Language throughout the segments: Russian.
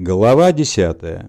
Глава 10.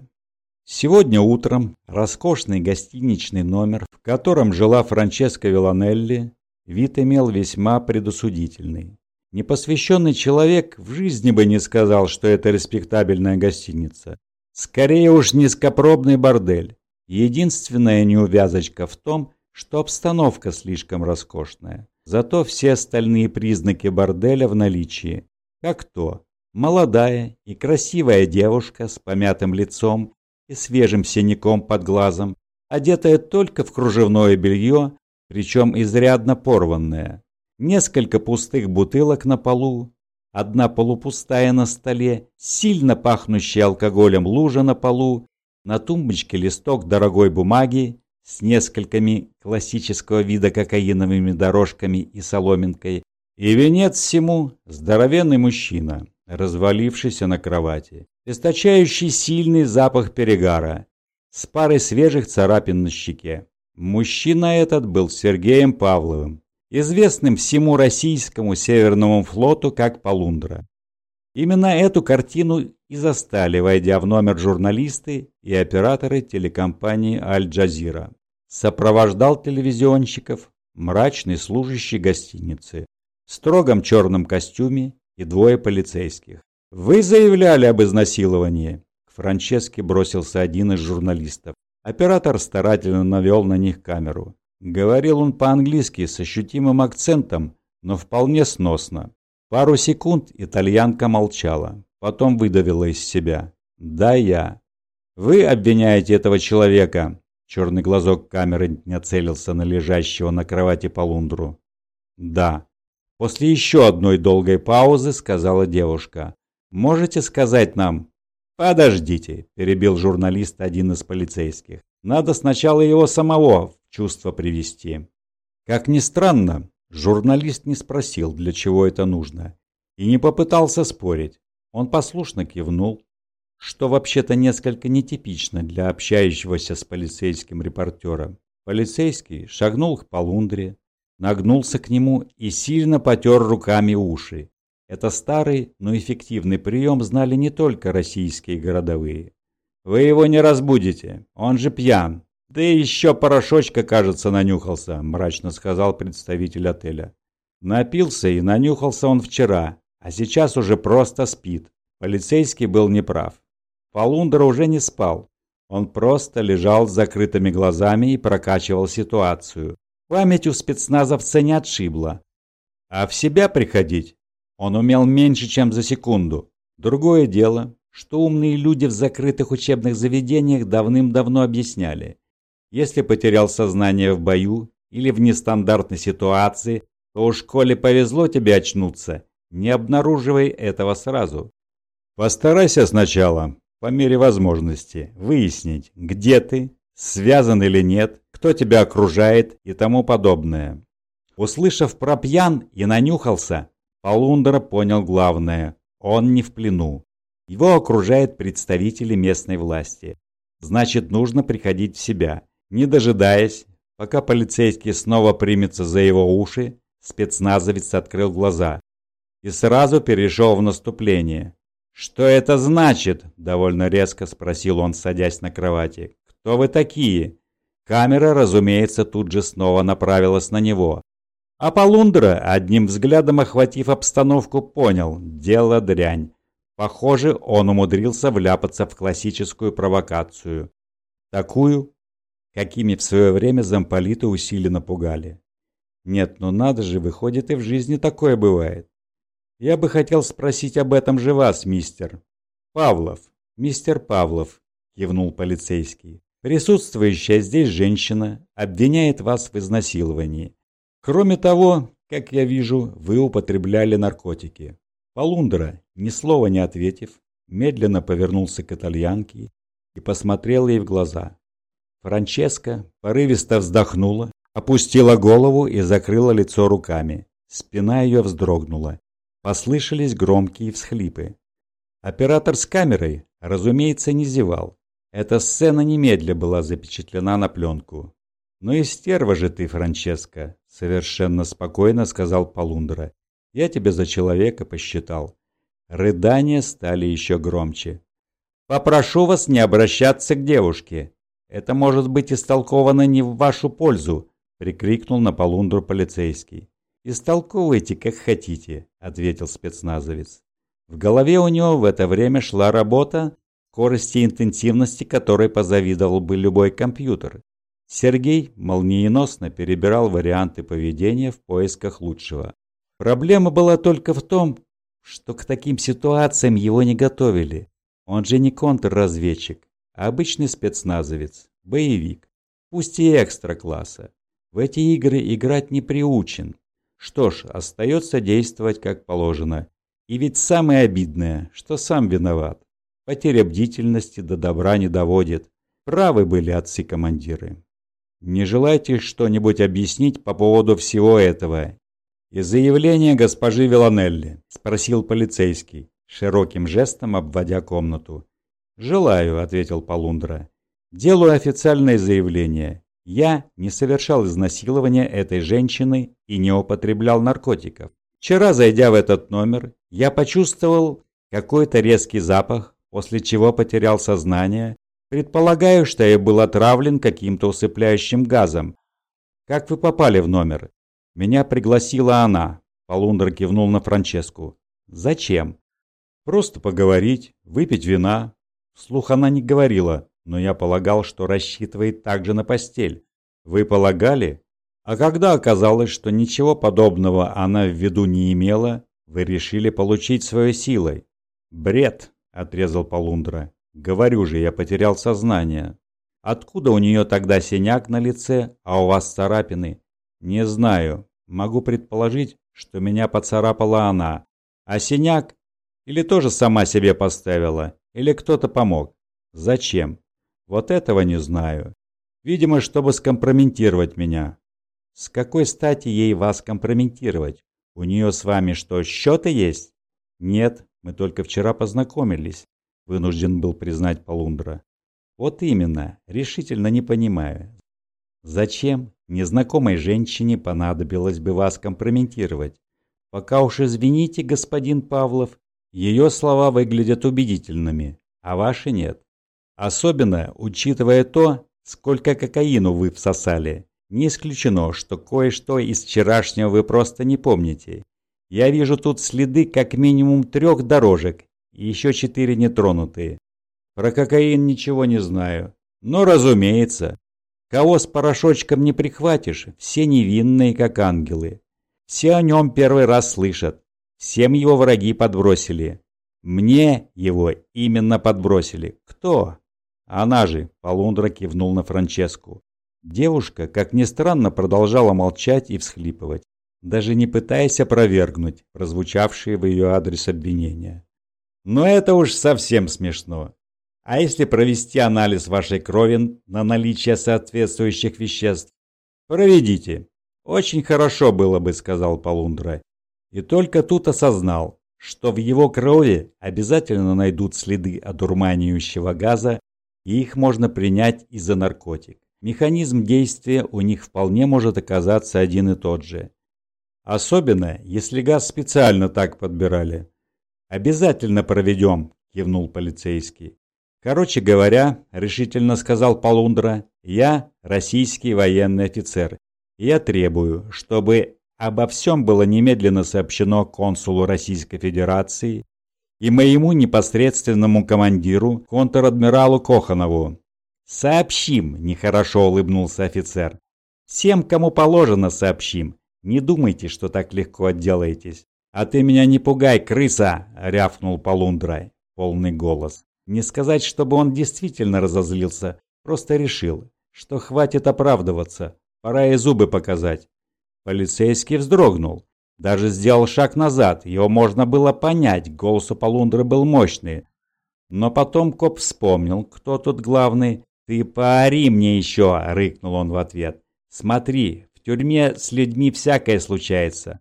Сегодня утром роскошный гостиничный номер, в котором жила Франческа Виланелли, вид имел весьма предосудительный. Непосвященный человек в жизни бы не сказал, что это респектабельная гостиница. Скорее уж низкопробный бордель. Единственная неувязочка в том, что обстановка слишком роскошная. Зато все остальные признаки борделя в наличии. Как то, Молодая и красивая девушка с помятым лицом и свежим синяком под глазом, одетая только в кружевное белье, причем изрядно порванное. Несколько пустых бутылок на полу, одна полупустая на столе, сильно пахнущая алкоголем лужа на полу, на тумбочке листок дорогой бумаги с несколькими классического вида кокаиновыми дорожками и соломинкой, и венец всему здоровенный мужчина развалившийся на кровати, источающий сильный запах перегара, с парой свежих царапин на щеке. Мужчина этот был Сергеем Павловым, известным всему российскому Северному флоту как Полундра. Именно эту картину и застали, войдя в номер журналисты и операторы телекомпании «Аль-Джазира». Сопровождал телевизионщиков мрачный служащий гостиницы в строгом черном костюме и двое полицейских. «Вы заявляли об изнасиловании?» К Франческе бросился один из журналистов. Оператор старательно навел на них камеру. Говорил он по-английски с ощутимым акцентом, но вполне сносно. Пару секунд итальянка молчала, потом выдавила из себя. «Да, я». «Вы обвиняете этого человека?» Черный глазок камеры не целился на лежащего на кровати полундру. «Да». После еще одной долгой паузы сказала девушка. «Можете сказать нам?» «Подождите», – перебил журналист один из полицейских. «Надо сначала его самого в чувство привести». Как ни странно, журналист не спросил, для чего это нужно, и не попытался спорить. Он послушно кивнул, что вообще-то несколько нетипично для общающегося с полицейским репортера. Полицейский шагнул к полундре, нагнулся к нему и сильно потер руками уши. Это старый, но эффективный прием знали не только российские городовые. «Вы его не разбудите, он же пьян. Да и еще порошочка, кажется, нанюхался», – мрачно сказал представитель отеля. Напился и нанюхался он вчера, а сейчас уже просто спит. Полицейский был неправ. Полундра уже не спал. Он просто лежал с закрытыми глазами и прокачивал ситуацию. Память у спецназовца не отшибла. А в себя приходить он умел меньше, чем за секунду. Другое дело, что умные люди в закрытых учебных заведениях давным-давно объясняли. Если потерял сознание в бою или в нестандартной ситуации, то у школе повезло тебе очнуться, не обнаруживай этого сразу. Постарайся сначала, по мере возможности, выяснить, где ты, связан или нет, кто тебя окружает и тому подобное. Услышав про пьян и нанюхался, Полундра понял главное – он не в плену. Его окружают представители местной власти. Значит, нужно приходить в себя. Не дожидаясь, пока полицейский снова примется за его уши, спецназовец открыл глаза и сразу перешел в наступление. «Что это значит?» – довольно резко спросил он, садясь на кровати. «Кто вы такие?» Камера, разумеется, тут же снова направилась на него. А Полундра, одним взглядом охватив обстановку, понял – дело дрянь. Похоже, он умудрился вляпаться в классическую провокацию. Такую, какими в свое время замполиты усиленно пугали. Нет, ну надо же, выходит и в жизни такое бывает. Я бы хотел спросить об этом же вас, мистер. Павлов, мистер Павлов, кивнул полицейский. Присутствующая здесь женщина обвиняет вас в изнасиловании. Кроме того, как я вижу, вы употребляли наркотики. Полундра, ни слова не ответив, медленно повернулся к итальянке и посмотрел ей в глаза. Франческа порывисто вздохнула, опустила голову и закрыла лицо руками. Спина ее вздрогнула. Послышались громкие всхлипы. Оператор с камерой, разумеется, не зевал. Эта сцена немедля была запечатлена на пленку. «Ну и стерва же ты, Франческо!» — совершенно спокойно сказал Полундра. «Я тебя за человека посчитал». Рыдания стали еще громче. Попрошу вас не обращаться к девушке. Это может быть истолковано не в вашу пользу, прикрикнул на полундру полицейский. «Истолковывайте, как хотите», — ответил спецназовец. В голове у него в это время шла работа, скорости и интенсивности которой позавидовал бы любой компьютер. Сергей молниеносно перебирал варианты поведения в поисках лучшего. Проблема была только в том, что к таким ситуациям его не готовили. Он же не контрразведчик, а обычный спецназовец, боевик, пусть и экстра-класса. В эти игры играть не приучен. Что ж, остается действовать как положено. И ведь самое обидное, что сам виноват. Потеря бдительности до добра не доводит. Правы были отцы-командиры. Не желаете что-нибудь объяснить по поводу всего этого? И заявление госпожи Виланелли, спросил полицейский широким жестом обводя комнату. «Желаю», — ответил Полундра. «Делаю официальное заявление. Я не совершал изнасилования этой женщины и не употреблял наркотиков. Вчера, зайдя в этот номер, я почувствовал какой-то резкий запах, после чего потерял сознание. Предполагаю, что я был отравлен каким-то усыпляющим газом. Как вы попали в номер? Меня пригласила она. Полундра кивнул на Франческу. Зачем? Просто поговорить, выпить вина. Вслух она не говорила, но я полагал, что рассчитывает также на постель. Вы полагали? А когда оказалось, что ничего подобного она в виду не имела, вы решили получить свою силой. Бред, отрезал Полундра. Говорю же, я потерял сознание. Откуда у нее тогда синяк на лице, а у вас царапины? Не знаю. Могу предположить, что меня поцарапала она. А синяк или тоже сама себе поставила, или кто-то помог. Зачем? Вот этого не знаю. Видимо, чтобы скомпрометировать меня. С какой стати ей вас компрометировать? У нее с вами что, счеты есть? Нет, мы только вчера познакомились, вынужден был признать Полундра. Вот именно, решительно не понимаю. Зачем незнакомой женщине понадобилось бы вас компрометировать? Пока уж извините, господин Павлов, ее слова выглядят убедительными, а ваши нет. Особенно учитывая то, сколько кокаину вы всосали. Не исключено, что кое-что из вчерашнего вы просто не помните. Я вижу тут следы как минимум трех дорожек и еще четыре нетронутые. Про кокаин ничего не знаю. Но, разумеется, кого с порошочком не прихватишь, все невинные, как ангелы. Все о нем первый раз слышат. Всем его враги подбросили. Мне его именно подбросили. Кто? Она же, Полундра кивнул на Франческу. Девушка, как ни странно, продолжала молчать и всхлипывать, даже не пытаясь опровергнуть прозвучавшие в ее адрес обвинения. Но это уж совсем смешно. А если провести анализ вашей крови на наличие соответствующих веществ? Проведите. Очень хорошо было бы, сказал Полундра. И только тут осознал, что в его крови обязательно найдут следы одурманивающего газа, и их можно принять из за наркотик. Механизм действия у них вполне может оказаться один и тот же. Особенно, если газ специально так подбирали. «Обязательно проведем», – кивнул полицейский. «Короче говоря», – решительно сказал Полундра, – «я российский военный офицер. Я требую, чтобы Обо всем было немедленно сообщено консулу Российской Федерации и моему непосредственному командиру, контр-адмиралу Коханову. «Сообщим», – нехорошо улыбнулся офицер. «Всем, кому положено, сообщим. Не думайте, что так легко отделаетесь». «А ты меня не пугай, крыса!» – рявкнул Полундрай, полный голос. Не сказать, чтобы он действительно разозлился, просто решил, что хватит оправдываться, пора и зубы показать. Полицейский вздрогнул. Даже сделал шаг назад. Его можно было понять, голос у Полундры был мощный. Но потом коп вспомнил, кто тут главный. «Ты поори мне еще!» — рыкнул он в ответ. «Смотри, тюрьме с людьми всякое случается».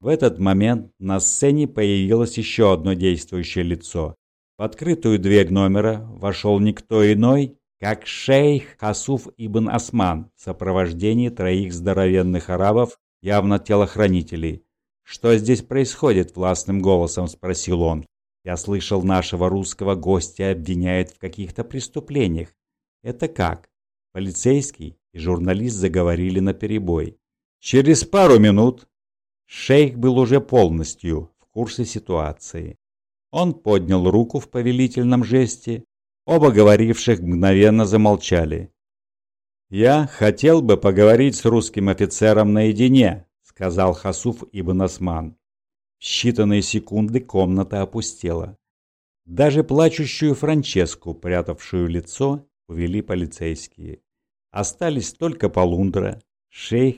В этот момент на сцене появилось еще одно действующее лицо. В открытую дверь номера вошел никто иной, как шейх Хасуф ибн Осман в сопровождении троих здоровенных арабов, явно телохранителей. «Что здесь происходит?» – властным голосом спросил он. Я слышал, нашего русского гостя обвиняют в каких-то преступлениях. Это как? Полицейский и журналист заговорили на перебой. Через пару минут шейх был уже полностью в курсе ситуации. Он поднял руку в повелительном жесте. Оба говоривших мгновенно замолчали. «Я хотел бы поговорить с русским офицером наедине», сказал Хасуф ибн Осман. В считанные секунды комната опустела. Даже плачущую Франческу, прятавшую лицо, увели полицейские. Остались только Полундра, шейх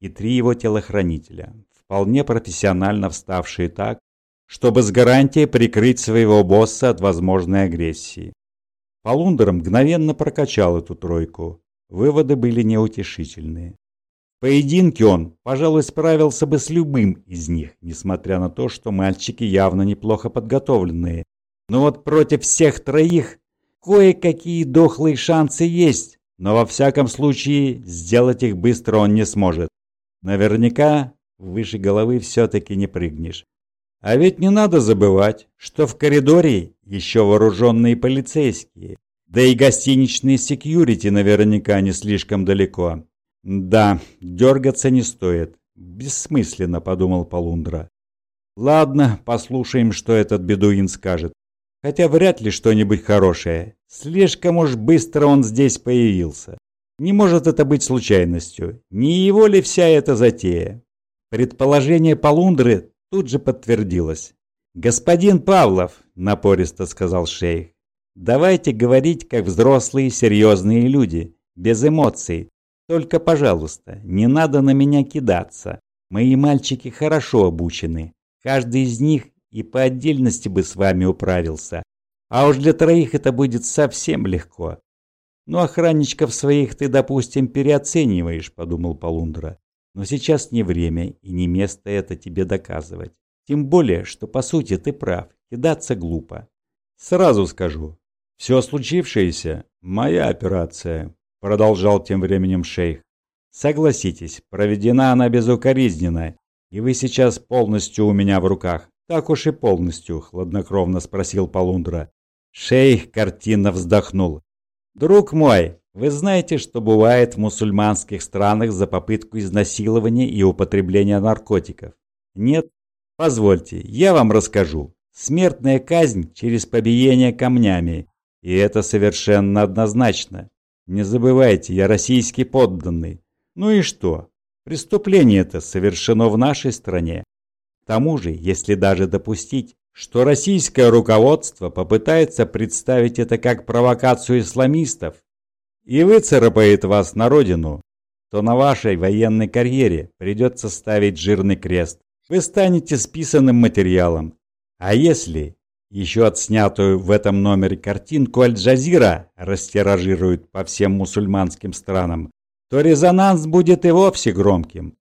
и три его телохранителя, вполне профессионально вставшие так, чтобы с гарантией прикрыть своего босса от возможной агрессии. Полундер мгновенно прокачал эту тройку. Выводы были неутешительные. В поединке он, пожалуй, справился бы с любым из них, несмотря на то, что мальчики явно неплохо подготовленные. Но вот против всех троих кое-какие дохлые шансы есть, но во всяком случае сделать их быстро он не сможет. Наверняка выше головы все-таки не прыгнешь. А ведь не надо забывать, что в коридоре еще вооруженные полицейские, да и гостиничные секьюрити наверняка не слишком далеко. Да, дергаться не стоит. Бессмысленно, подумал Полундра. Ладно, послушаем, что этот бедуин скажет. Хотя вряд ли что-нибудь хорошее. Слишком уж быстро он здесь появился. Не может это быть случайностью. Не его ли вся эта затея? Предположение Полундры тут же подтвердилось. «Господин Павлов», — напористо сказал шейх, — «давайте говорить как взрослые серьезные люди, без эмоций. Только, пожалуйста, не надо на меня кидаться. Мои мальчики хорошо обучены. Каждый из них и по отдельности бы с вами управился. А уж для троих это будет совсем легко. Ну, охранничков своих ты, допустим, переоцениваешь, подумал Полундра. Но сейчас не время и не место это тебе доказывать. Тем более, что по сути ты прав, кидаться глупо. Сразу скажу, все случившееся – моя операция, продолжал тем временем шейх. Согласитесь, проведена она безукоризненно, и вы сейчас полностью у меня в руках. Так уж и полностью, хладнокровно спросил Полундра. Шейх картинно вздохнул. Друг мой, вы знаете, что бывает в мусульманских странах за попытку изнасилования и употребления наркотиков? Нет? Позвольте, я вам расскажу. Смертная казнь через побиение камнями. И это совершенно однозначно. Не забывайте, я российский подданный. Ну и что? Преступление это совершено в нашей стране. Тому же, если даже допустить, что российское руководство попытается представить это как провокацию исламистов, и выцарапает вас на родину, то на вашей военной карьере придется ставить жирный крест. Вы станете списанным материалом. А если еще отснятую в этом номере картинку Аль-Джазира растиражируют по всем мусульманским странам, то резонанс будет и вовсе громким.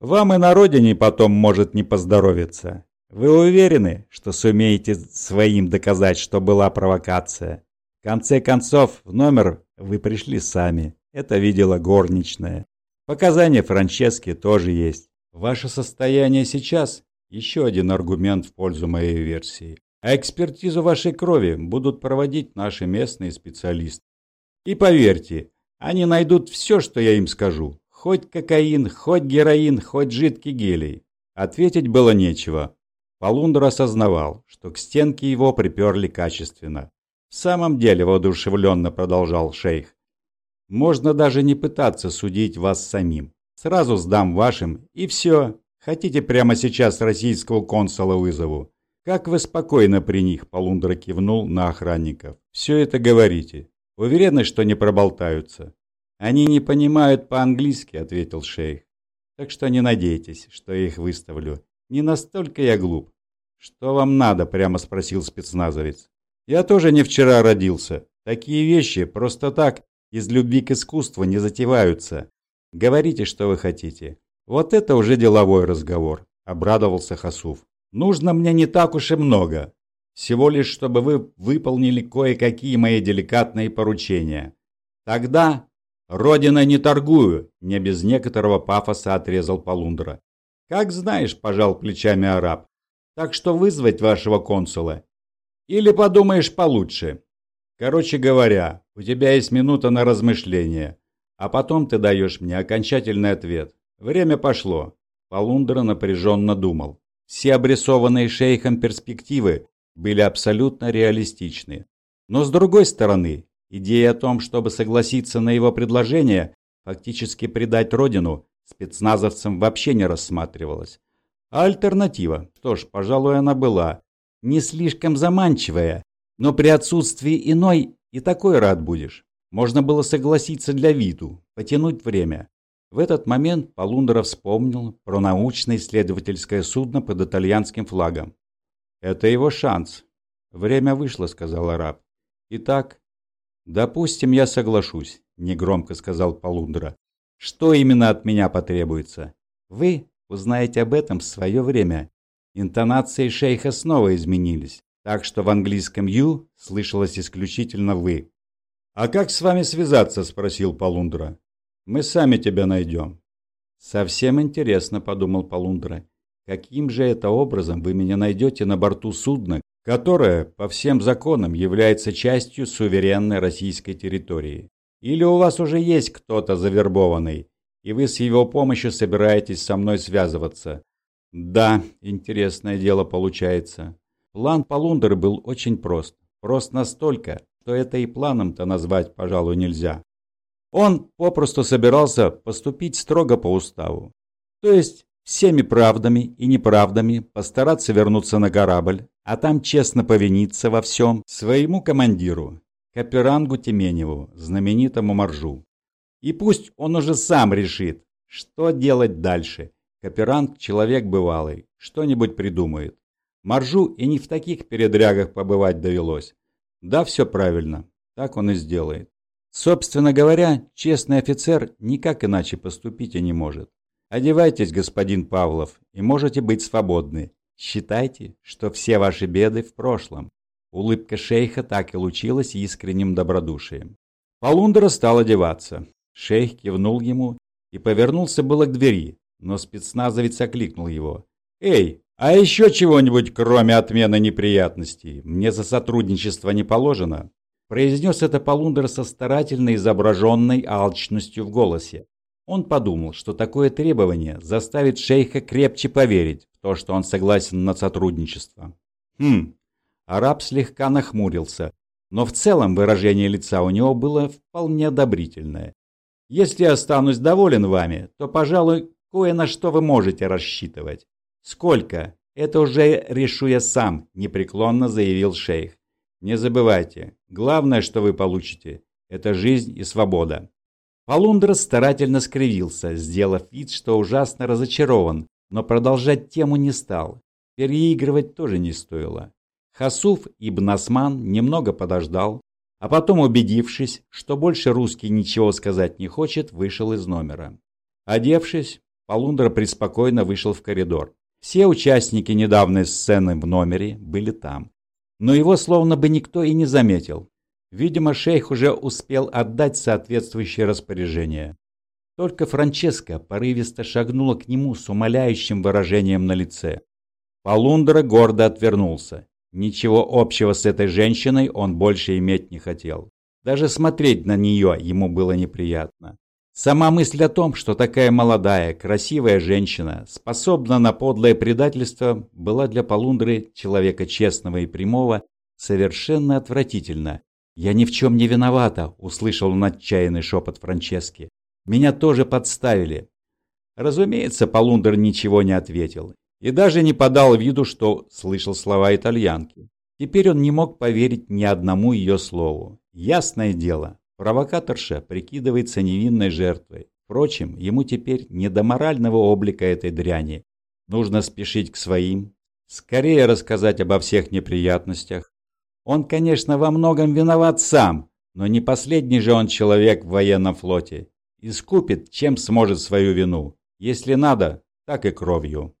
Вам и на родине потом может не поздоровиться. Вы уверены, что сумеете своим доказать, что была провокация? В конце концов, в номер вы пришли сами. Это видела горничная. Показания Франчески тоже есть. Ваше состояние сейчас – еще один аргумент в пользу моей версии. А экспертизу вашей крови будут проводить наши местные специалисты. И поверьте, они найдут все, что я им скажу. Хоть кокаин, хоть героин, хоть жидкий гелий. Ответить было нечего. Полундер осознавал, что к стенке его приперли качественно. В самом деле, воодушевленно продолжал шейх, можно даже не пытаться судить вас самим. Сразу сдам вашим, и все. Хотите прямо сейчас российского консула вызову? Как вы спокойно при них, Полундра кивнул на охранников. Все это говорите. Уверены, что не проболтаются? Они не понимают по-английски, ответил шейх. Так что не надейтесь, что я их выставлю. Не настолько я глуп. Что вам надо? Прямо спросил спецназовец. Я тоже не вчера родился. Такие вещи просто так из любви к искусству не затеваются. Говорите, что вы хотите. Вот это уже деловой разговор, обрадовался Хасуф. Нужно мне не так уж и много. Всего лишь, чтобы вы выполнили кое-какие мои деликатные поручения. Тогда Родина не торгую, не без некоторого пафоса отрезал Полундра. Как знаешь, пожал плечами араб. Так что вызвать вашего консула? Или подумаешь получше? Короче говоря, у тебя есть минута на размышление, а потом ты даешь мне окончательный ответ. Время пошло. Полундра напряженно думал. Все обрисованные шейхом перспективы были абсолютно реалистичны. Но с другой стороны, идея о том, чтобы согласиться на его предложение, фактически предать родину, спецназовцам вообще не рассматривалась. А альтернатива, что ж, пожалуй, она была. Не слишком заманчивая, но при отсутствии иной и такой рад будешь. Можно было согласиться для виду, потянуть время. В этот момент Полундра вспомнил про научно-исследовательское судно под итальянским флагом. «Это его шанс. Время вышло», — сказал араб. «Итак, допустим, я соглашусь», — негромко сказал Полундра. «Что именно от меня потребуется? Вы узнаете об этом в свое время». Интонации шейха снова изменились, так что в английском «ю» слышалось исключительно «вы». «А как с вами связаться?» – спросил Полундра. Мы сами тебя найдем». «Совсем интересно», — подумал Полундра. «Каким же это образом вы меня найдете на борту судна, которое, по всем законам, является частью суверенной российской территории? Или у вас уже есть кто-то завербованный, и вы с его помощью собираетесь со мной связываться?» «Да, интересное дело получается». План Полундра был очень прост. Прост настолько, что это и планом-то назвать, пожалуй, нельзя. Он попросту собирался поступить строго по уставу. То есть всеми правдами и неправдами постараться вернуться на корабль, а там честно повиниться во всем своему командиру, Каперангу Теменеву, знаменитому Маржу. И пусть он уже сам решит, что делать дальше. Каперанг – человек бывалый, что-нибудь придумает. Маржу и не в таких передрягах побывать довелось. Да, все правильно, так он и сделает. Собственно говоря, честный офицер никак иначе поступить и не может. Одевайтесь, господин Павлов, и можете быть свободны. Считайте, что все ваши беды в прошлом. Улыбка шейха так и лучилась искренним добродушием. Полундра стал одеваться. Шейх кивнул ему и повернулся было к двери, но спецназовец окликнул его. «Эй, а еще чего-нибудь, кроме отмены неприятностей, мне за сотрудничество не положено?» Произнес это Полундер со старательно изображенной алчностью в голосе. Он подумал, что такое требование заставит шейха крепче поверить то, что он согласен на сотрудничество. Хм, араб слегка нахмурился, но в целом выражение лица у него было вполне одобрительное. «Если останусь доволен вами, то, пожалуй, кое на что вы можете рассчитывать». «Сколько? Это уже решу я сам», – непреклонно заявил шейх. Не забывайте, главное, что вы получите, это жизнь и свобода. Полундра старательно скривился, сделав вид, что ужасно разочарован, но продолжать тему не стал. Переигрывать тоже не стоило. Хасуф ибн Осман немного подождал, а потом, убедившись, что больше русский ничего сказать не хочет, вышел из номера. Одевшись, Полундра преспокойно вышел в коридор. Все участники недавней сцены в номере были там но его словно бы никто и не заметил. Видимо, шейх уже успел отдать соответствующее распоряжение. Только Франческа порывисто шагнула к нему с умоляющим выражением на лице. Полундра гордо отвернулся. Ничего общего с этой женщиной он больше иметь не хотел. Даже смотреть на нее ему было неприятно. Сама мысль о том, что такая молодая, красивая женщина способна на подлое предательство, была для Полундры, человека честного и прямого, совершенно отвратительна. «Я ни в чем не виновата», — услышал он отчаянный шепот Франчески. «Меня тоже подставили». Разумеется, Полундер ничего не ответил и даже не подал виду, что слышал слова итальянки. Теперь он не мог поверить ни одному ее слову. Ясное дело, Провокаторша прикидывается невинной жертвой. Впрочем, ему теперь не до морального облика этой дряни. Нужно спешить к своим, скорее рассказать обо всех неприятностях. Он, конечно, во многом виноват сам, но не последний же он человек в военном флоте. Искупит, чем сможет свою вину. Если надо, так и кровью.